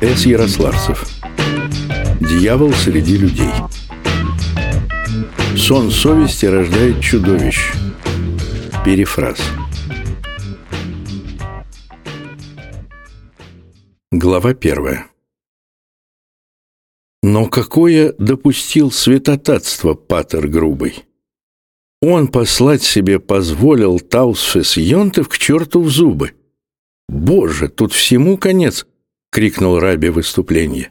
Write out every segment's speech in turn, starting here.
С. Ярославцев. Дьявол среди людей. Сон совести рождает чудовищ. Перефраз. Глава первая. Но какое допустил святотатство Патер Грубый? Он послать себе позволил Таусфес Йонтов к черту в зубы. «Боже, тут всему конец!» — крикнул Раби в выступлении.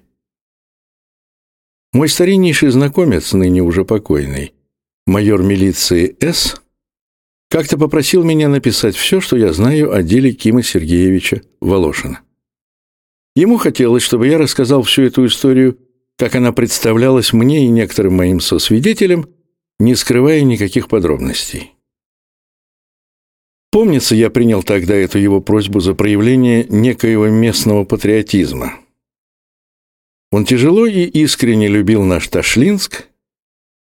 Мой стариннейший знакомец, ныне уже покойный, майор милиции С., как-то попросил меня написать все, что я знаю о деле Кима Сергеевича Волошина. Ему хотелось, чтобы я рассказал всю эту историю, как она представлялась мне и некоторым моим сосвидетелям, не скрывая никаких подробностей. Помнится, я принял тогда эту его просьбу за проявление некоего местного патриотизма. Он тяжело и искренне любил наш Ташлинск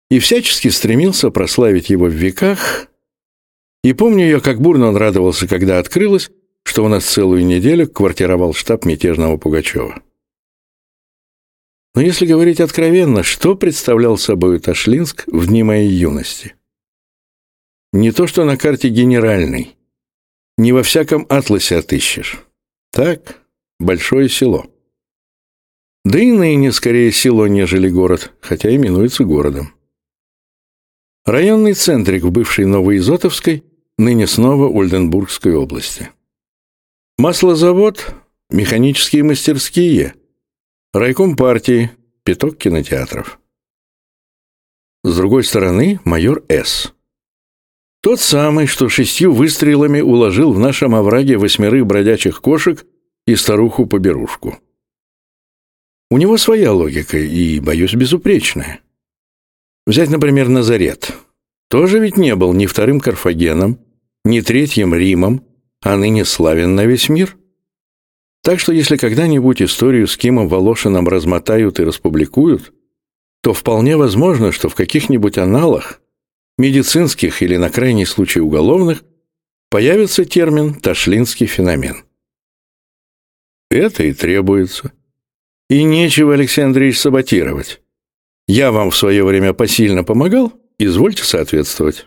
и всячески стремился прославить его в веках. И помню я, как бурно он радовался, когда открылось, что у нас целую неделю квартировал штаб мятежного Пугачева. Но если говорить откровенно, что представлял собой Ташлинск в дни моей юности? Не то, что на карте генеральный. Не во всяком атласе отыщешь. Так, большое село. Да и ныне скорее село, нежели город, хотя именуется городом. Районный центрик в бывшей Новоизотовской, ныне снова Ольденбургской области. Маслозавод, механические мастерские, райком партии, пяток кинотеатров. С другой стороны майор С. Тот самый, что шестью выстрелами уложил в нашем овраге восьмерых бродячих кошек и старуху-поберушку. У него своя логика и, боюсь, безупречная. Взять, например, Назарет. Тоже ведь не был ни вторым Карфагеном, ни третьим Римом, а ныне славен на весь мир. Так что если когда-нибудь историю с Кимом Волошином размотают и распубликуют, то вполне возможно, что в каких-нибудь аналах медицинских или, на крайний случай, уголовных, появится термин «ташлинский феномен». Это и требуется. И нечего, Алексей Андреевич, саботировать. Я вам в свое время посильно помогал, извольте соответствовать.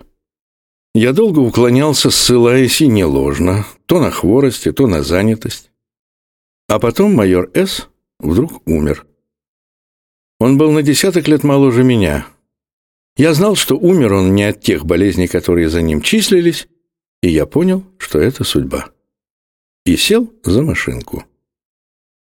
Я долго уклонялся, ссылаясь и не ложно, то на хворости, то на занятость. А потом майор С. вдруг умер. Он был на десяток лет моложе меня, я знал, что умер он не от тех болезней, которые за ним числились, и я понял, что это судьба. И сел за машинку.